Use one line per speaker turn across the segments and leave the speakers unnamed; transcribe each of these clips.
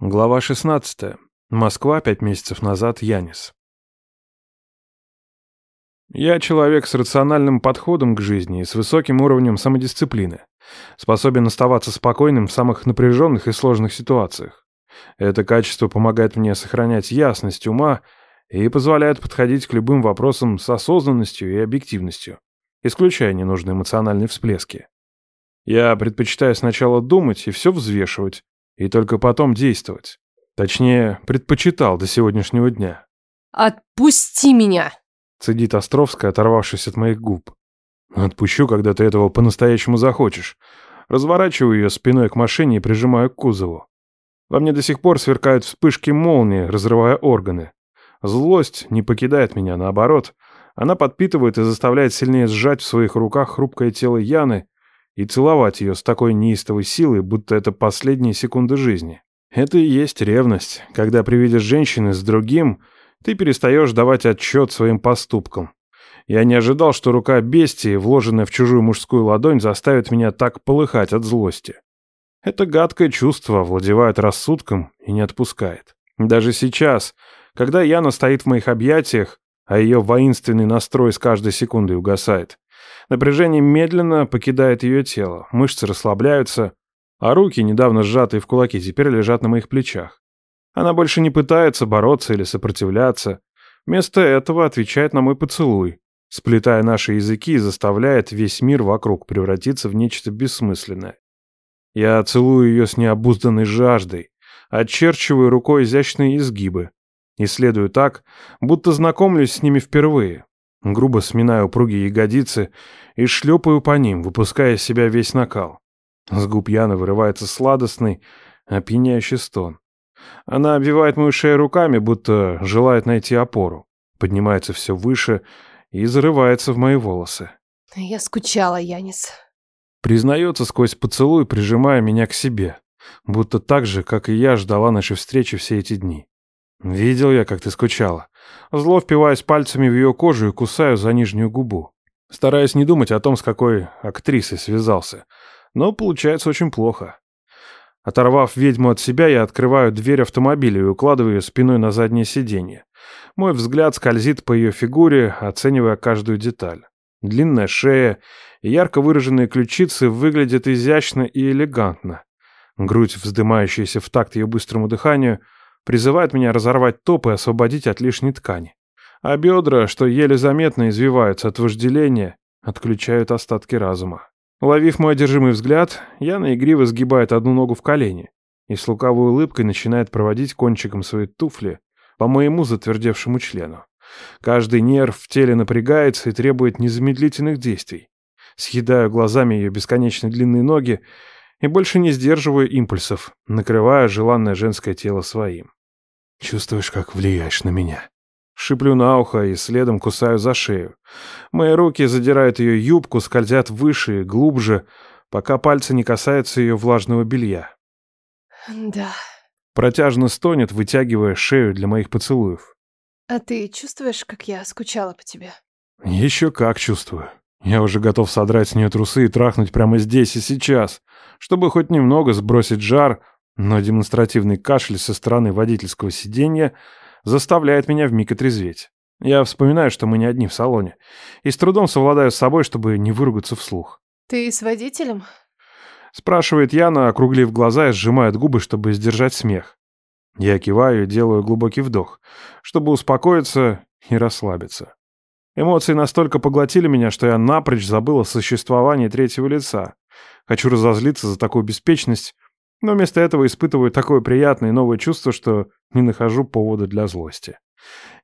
Глава 16. Москва, пять месяцев назад, Янис. Я человек с рациональным подходом к жизни и с высоким уровнем самодисциплины, способен оставаться спокойным в самых напряженных и сложных ситуациях. Это качество помогает мне сохранять ясность ума и позволяет подходить к любым вопросам с осознанностью и объективностью, исключая ненужные эмоциональные всплески. Я предпочитаю сначала думать и все взвешивать, и только потом действовать. Точнее, предпочитал до сегодняшнего дня.
«Отпусти меня!»
— цедит Островская, оторвавшись от моих губ. «Отпущу, когда ты этого по-настоящему захочешь». Разворачиваю ее спиной к машине и прижимаю к кузову. Во мне до сих пор сверкают вспышки молнии, разрывая органы. Злость не покидает меня, наоборот. Она подпитывает и заставляет сильнее сжать в своих руках хрупкое тело Яны и целовать ее с такой неистовой силой, будто это последние секунды жизни. Это и есть ревность, когда при виде женщины с другим ты перестаешь давать отчет своим поступкам. Я не ожидал, что рука бестии, вложенная в чужую мужскую ладонь, заставит меня так полыхать от злости. Это гадкое чувство владевает рассудком и не отпускает. Даже сейчас, когда Яна стоит в моих объятиях, а ее воинственный настрой с каждой секундой угасает, Напряжение медленно покидает ее тело, мышцы расслабляются, а руки, недавно сжатые в кулаки, теперь лежат на моих плечах. Она больше не пытается бороться или сопротивляться. Вместо этого отвечает на мой поцелуй, сплетая наши языки и заставляет весь мир вокруг превратиться в нечто бессмысленное. Я целую ее с необузданной жаждой, очерчиваю рукой изящные изгибы, исследую так, будто знакомлюсь с ними впервые, Грубо сминаю упругие ягодицы и шлепаю по ним, выпуская из себя весь накал. С губ Яны вырывается сладостный, опьяняющий стон. Она обвивает мою шею руками, будто желает найти опору. Поднимается все выше и зарывается в мои волосы.
Я скучала, Янис.
Признается сквозь поцелуй, прижимая меня к себе. Будто так же, как и я, ждала нашей встречи все эти дни. Видел я, как ты скучала. Зло впиваясь пальцами в ее кожу и кусаю за нижнюю губу. Стараюсь не думать о том, с какой актрисой связался. Но получается очень плохо. Оторвав ведьму от себя, я открываю дверь автомобиля и укладываю ее спиной на заднее сиденье. Мой взгляд скользит по ее фигуре, оценивая каждую деталь. Длинная шея и ярко выраженные ключицы выглядят изящно и элегантно. Грудь, вздымающаяся в такт ее быстрому дыханию — призывает меня разорвать топ и освободить от лишней ткани. А бедра, что еле заметно извиваются от вожделения, отключают остатки разума. Уловив мой одержимый взгляд, Яна игриво сгибает одну ногу в колени и с лукавой улыбкой начинает проводить кончиком своей туфли по моему затвердевшему члену. Каждый нерв в теле напрягается и требует незамедлительных действий. Съедаю глазами ее бесконечно длинные ноги и больше не сдерживаю импульсов, накрывая желанное женское тело своим. Чувствуешь, как влияешь на меня. Шиплю на ухо и следом кусаю за шею. Мои руки задирают ее юбку, скользят выше и глубже, пока пальцы не касаются ее влажного белья.
Да.
Протяжно стонет, вытягивая шею для моих поцелуев.
А ты чувствуешь, как я скучала по тебе?
Еще как чувствую. Я уже готов содрать с нее трусы и трахнуть прямо здесь и сейчас, чтобы хоть немного сбросить жар, но демонстративный кашель со стороны водительского сиденья заставляет меня вмиг отрезветь. Я вспоминаю, что мы не одни в салоне, и с трудом совладаю с собой, чтобы не выругаться вслух.
«Ты с водителем?»
Спрашивает Яна, округлив глаза и сжимает губы, чтобы сдержать смех. Я киваю и делаю глубокий вдох, чтобы успокоиться и расслабиться. Эмоции настолько поглотили меня, что я напрочь забыл о существовании третьего лица. Хочу разозлиться за такую беспечность, но вместо этого испытываю такое приятное и новое чувство, что не нахожу повода для злости.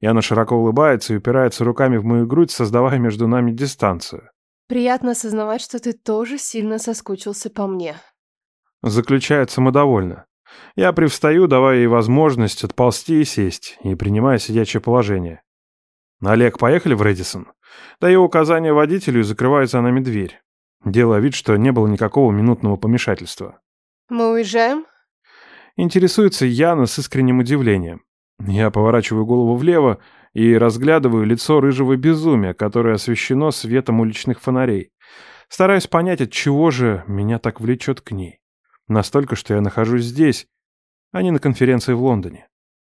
Яна широко улыбается и упирается руками в мою грудь, создавая между нами дистанцию.
«Приятно осознавать, что ты тоже сильно соскучился по мне».
Заключает самодовольно. Я привстаю, давая ей возможность отползти и сесть, и принимая сидячее положение. «Олег, поехали в Редисон?» Даю указание водителю и закрываю за нами дверь. Делая вид, что не было никакого минутного помешательства.
«Мы уезжаем?»
Интересуется Яна с искренним удивлением. Я поворачиваю голову влево и разглядываю лицо рыжего безумия, которое освещено светом уличных фонарей. Стараюсь понять, от чего же меня так влечет к ней. Настолько, что я нахожусь здесь, а не на конференции в Лондоне.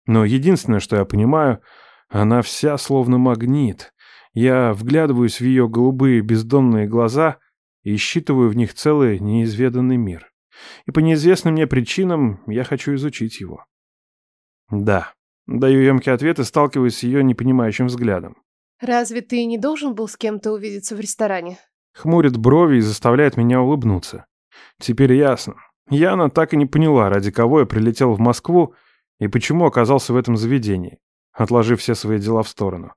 Но единственное, что я понимаю, она вся словно магнит. Я вглядываюсь в ее голубые бездонные глаза и считываю в них целый неизведанный мир. И по неизвестным мне причинам я хочу изучить его. Да, даю емкий ответ и сталкиваюсь с ее непонимающим взглядом.
Разве ты не должен был с кем-то увидеться в ресторане?
Хмурит брови и заставляет меня улыбнуться. Теперь ясно. Яна так и не поняла, ради кого я прилетел в Москву и почему оказался в этом заведении, отложив все свои дела в сторону.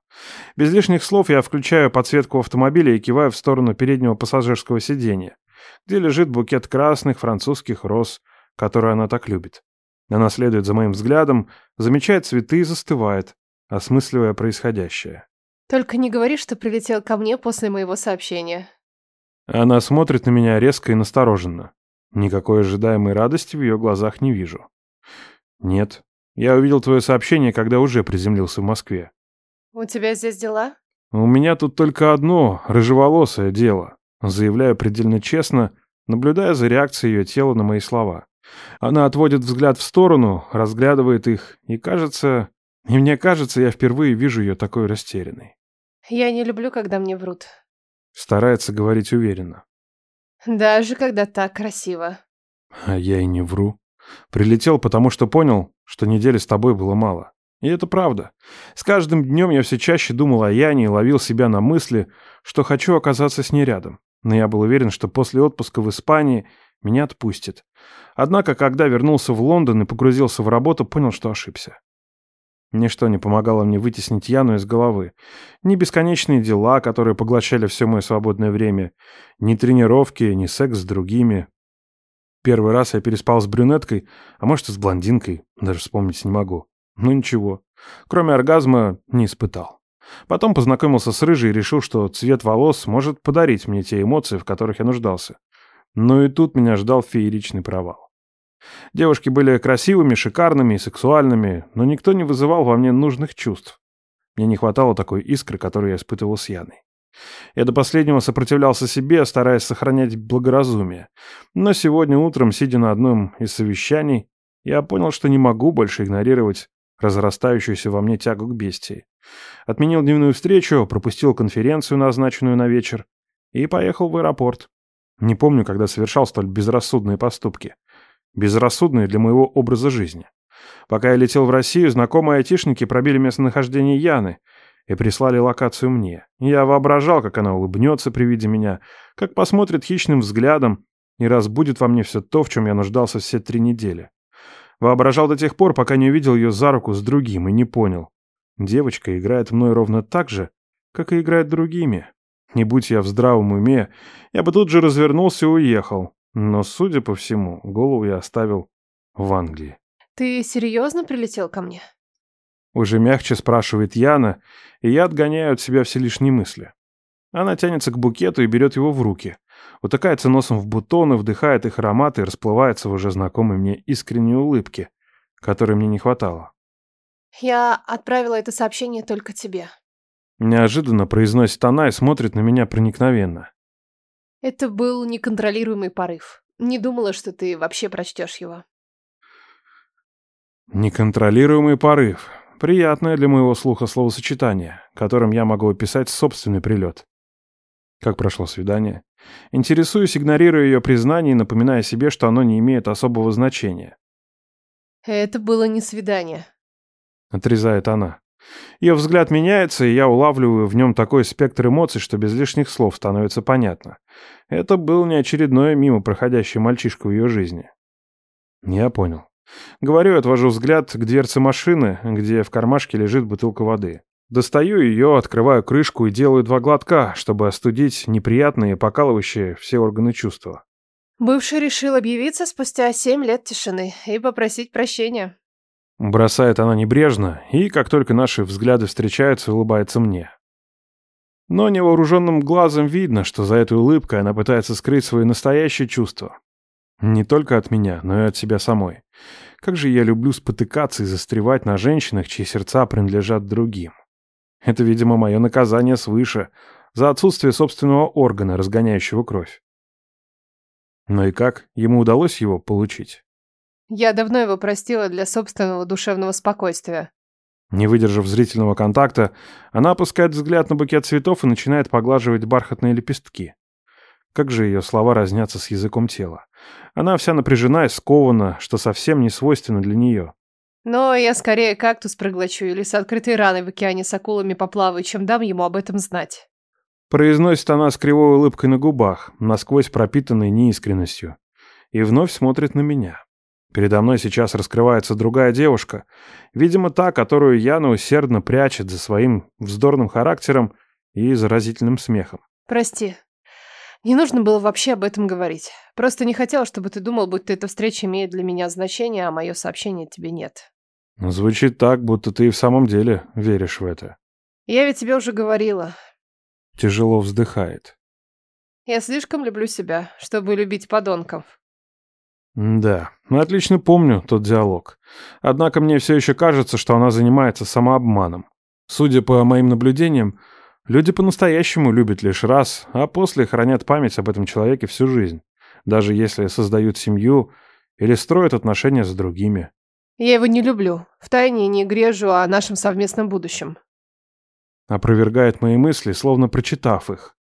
Без лишних слов я включаю подсветку автомобиля и киваю в сторону переднего пассажирского сиденья, где лежит букет красных французских роз, которые она так любит. Она следует за моим взглядом, замечает цветы и застывает, осмысливая происходящее.
Только не говори, что прилетел ко мне после моего сообщения.
Она смотрит на меня резко и настороженно. Никакой ожидаемой радости в ее глазах не вижу. Нет, я увидел твое сообщение, когда уже приземлился в Москве.
У тебя здесь дела?
У меня тут только одно, рыжеволосое дело. Заявляю предельно честно, наблюдая за реакцией ее тела на мои слова. Она отводит взгляд в сторону, разглядывает их, и кажется... И мне кажется, я впервые вижу ее такой растерянной.
Я не люблю, когда мне врут.
Старается говорить уверенно.
Даже когда так красиво.
А я и не вру. Прилетел, потому что понял, что недели с тобой было мало. И это правда. С каждым днем я все чаще думал о Яне и ловил себя на мысли, что хочу оказаться с ней рядом. Но я был уверен, что после отпуска в Испании меня отпустит. Однако, когда вернулся в Лондон и погрузился в работу, понял, что ошибся. Ничто не помогало мне вытеснить Яну из головы. Ни бесконечные дела, которые поглощали все мое свободное время, ни тренировки, ни секс с другими. Первый раз я переспал с брюнеткой, а может и с блондинкой, даже вспомнить не могу. Ну ничего, кроме оргазма не испытал. Потом познакомился с рыжей и решил, что цвет волос может подарить мне те эмоции, в которых я нуждался. Но и тут меня ждал фееричный провал. Девушки были красивыми, шикарными и сексуальными, но никто не вызывал во мне нужных чувств. Мне не хватало такой искры, которую я испытывал с Яной. Я до последнего сопротивлялся себе, стараясь сохранять благоразумие. Но сегодня утром, сидя на одном из совещаний, я понял, что не могу больше игнорировать разрастающуюся во мне тягу к бестии. Отменил дневную встречу, пропустил конференцию, назначенную на вечер, и поехал в аэропорт. Не помню, когда совершал столь безрассудные поступки безрассудные для моего образа жизни. Пока я летел в Россию, знакомые айтишники пробили местонахождение Яны и прислали локацию мне. Я воображал, как она улыбнется при виде меня, как посмотрит хищным взглядом и разбудит во мне все то, в чем я нуждался все три недели. Воображал до тех пор, пока не увидел ее за руку с другим и не понял. Девочка играет мной ровно так же, как и играет другими. Не будь я в здравом уме, я бы тут же развернулся и уехал, но, судя по всему, голову я оставил в Англии.
Ты серьезно прилетел ко мне?
Уже мягче спрашивает Яна, и я отгоняю от себя все лишние мысли. Она тянется к букету и берет его в руки. Утыкается носом в бутоны, вдыхает их аромат и расплывается в уже знакомой мне искренней улыбке, которой мне не хватало.
Я отправила это сообщение только тебе.
Неожиданно произносит она и смотрит на меня проникновенно.
Это был неконтролируемый порыв. Не думала, что ты вообще прочтешь его.
Неконтролируемый порыв. Приятное для моего слуха словосочетание, которым я могу описать собственный прилет. Как прошло свидание? Интересуюсь, игнорируя ее признание и напоминая себе, что оно не имеет особого значения.
Это было не свидание.
Отрезает она. Ее взгляд меняется, и я улавливаю в нем такой спектр эмоций, что без лишних слов становится понятно. Это был не очередной мимо проходящий мальчишка в ее жизни. Я понял. Говорю и отвожу взгляд к дверце машины, где в кармашке лежит бутылка воды. Достаю ее, открываю крышку и делаю два глотка, чтобы остудить неприятные, покалывающие все органы чувства.
Бывший решил объявиться спустя семь лет тишины и попросить прощения.
Бросает она небрежно, и, как только наши взгляды встречаются, улыбается мне. Но невооруженным глазом видно, что за этой улыбкой она пытается скрыть свои настоящие чувства. Не только от меня, но и от себя самой. Как же я люблю спотыкаться и застревать на женщинах, чьи сердца принадлежат другим. Это, видимо, мое наказание свыше за отсутствие собственного органа, разгоняющего кровь. Но и как ему удалось его получить?
Я давно его простила для собственного душевного спокойствия.
Не выдержав зрительного контакта, она опускает взгляд на букет цветов и начинает поглаживать бархатные лепестки. Как же ее слова разнятся с языком тела. Она вся напряжена и скована, что совсем не свойственно для нее.
Но я скорее кактус проглочу или с открытой раной в океане с акулами поплаваю, чем дам ему об этом знать.
Произносит она с кривой улыбкой на губах, насквозь пропитанной неискренностью. И вновь смотрит на меня. Передо мной сейчас раскрывается другая девушка, видимо, та, которую Яна усердно прячет за своим вздорным характером и заразительным смехом.
Прости. Не нужно было вообще об этом говорить. Просто не хотела, чтобы ты думал, будто эта встреча имеет для меня значение, а мое сообщение тебе нет.
Звучит так, будто ты и в самом деле веришь в это.
Я ведь тебе уже говорила.
Тяжело вздыхает.
Я слишком люблю себя, чтобы любить подонков.
Да, отлично помню тот диалог. Однако мне все еще кажется, что она занимается самообманом. Судя по моим наблюдениям, люди по-настоящему любят лишь раз, а после хранят память об этом человеке всю жизнь, даже если создают семью или строят отношения с другими.
Я его не люблю. Втайне не грежу о нашем совместном будущем.
Опровергает мои мысли, словно прочитав их.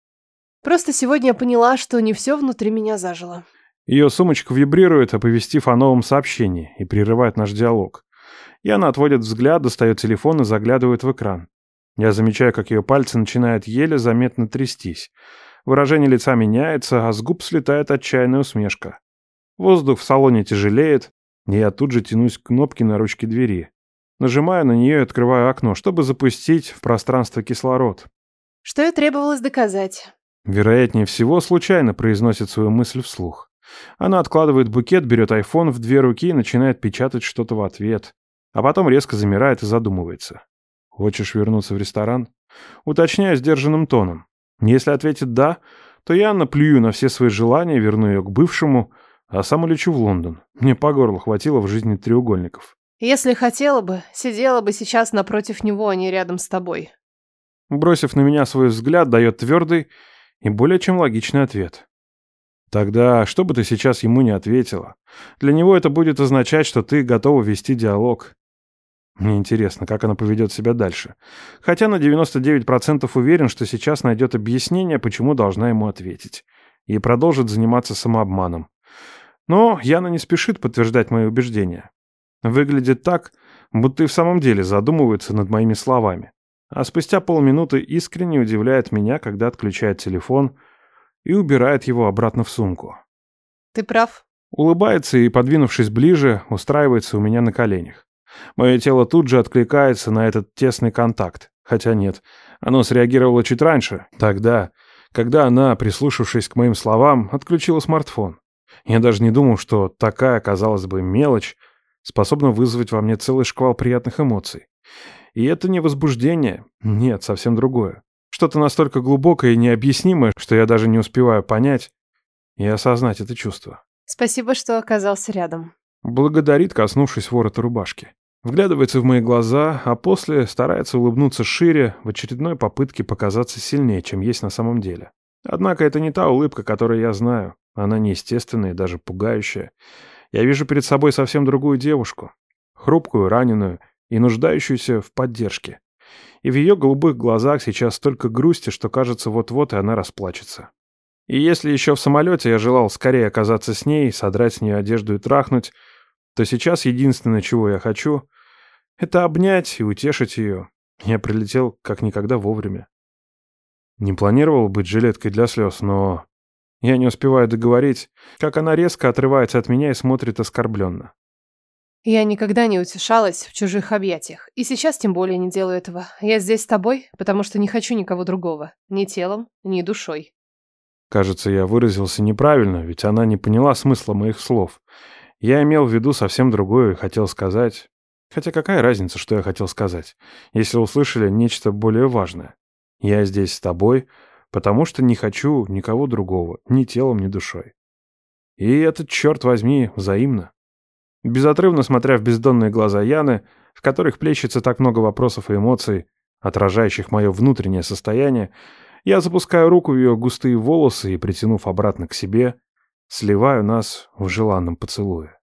Просто сегодня я поняла, что не все внутри меня зажило.
Ее сумочка вибрирует, оповестив о новом сообщении, и прерывает наш диалог. И она отводит взгляд, достает телефон и заглядывает в экран. Я замечаю, как ее пальцы начинают еле заметно трястись. Выражение лица меняется, а с губ слетает отчаянная усмешка. Воздух в салоне тяжелеет, я тут же тянусь к кнопке на ручке двери. Нажимаю на нее и открываю окно, чтобы запустить в пространство кислород.
Что и требовалось доказать.
Вероятнее всего, случайно произносит свою мысль вслух. Она откладывает букет, берет айфон в две руки и начинает печатать что-то в ответ. А потом резко замирает и задумывается. «Хочешь вернуться в ресторан?» Уточняю сдержанным тоном. Если ответит «да», то я наплюю на все свои желания, верну ее к бывшему, а сам улечу в Лондон. Мне по горло хватило в жизни треугольников.
Если хотела бы, сидела бы сейчас напротив него, а не рядом с тобой.
Бросив на меня свой взгляд, дает твердый и более чем логичный ответ. Тогда, что бы ты сейчас ему не ответила, для него это будет означать, что ты готова вести диалог. Мне интересно, как она поведет себя дальше. Хотя на 99% уверен, что сейчас найдет объяснение, почему должна ему ответить. И продолжит заниматься самообманом. Но Яна не спешит подтверждать мои убеждения. Выглядит так, будто и в самом деле задумывается над моими словами. А спустя полминуты искренне удивляет меня, когда отключает телефон – и убирает его обратно в сумку.
Ты прав.
Улыбается и, подвинувшись ближе, устраивается у меня на коленях. Мое тело тут же откликается на этот тесный контакт. Хотя нет, оно среагировало чуть раньше, тогда, когда она, прислушавшись к моим словам, отключила смартфон. Я даже не думал, что такая, казалось бы, мелочь способна вызвать во мне целый шквал приятных эмоций. И это не возбуждение, нет, совсем другое. Что-то настолько глубокое и необъяснимое, что я даже не успеваю понять и осознать это чувство.
Спасибо, что оказался рядом.
Благодарит, коснувшись ворота рубашки. Вглядывается в мои глаза, а после старается улыбнуться шире в очередной попытке показаться сильнее, чем есть на самом деле. Однако это не та улыбка, которую я знаю. Она неестественная и даже пугающая. Я вижу перед собой совсем другую девушку. Хрупкую, раненую и нуждающуюся в поддержке и в ее голубых глазах сейчас столько грусти, что кажется, вот-вот и она расплачется. И если еще в самолете я желал скорее оказаться с ней, содрать с нее одежду и трахнуть, то сейчас единственное, чего я хочу, это обнять и утешить ее. Я прилетел как никогда вовремя. Не планировал быть жилеткой для слез, но... Я не успеваю договорить, как она резко отрывается от меня и смотрит оскорбленно.
Я никогда не утешалась в чужих объятиях. И сейчас тем более не делаю этого. Я здесь с тобой, потому что не хочу никого другого. Ни телом, ни душой.
Кажется, я выразился неправильно, ведь она не поняла смысла моих слов. Я имел в виду совсем другое и хотел сказать... Хотя какая разница, что я хотел сказать, если услышали нечто более важное? Я здесь с тобой, потому что не хочу никого другого, ни телом, ни душой. И это, черт возьми, взаимно. Безотрывно смотря в бездонные глаза Яны, в которых плещется так много вопросов и эмоций, отражающих мое внутреннее состояние, я запускаю руку в ее густые волосы и, притянув обратно к себе, сливаю нас в желанном поцелуе.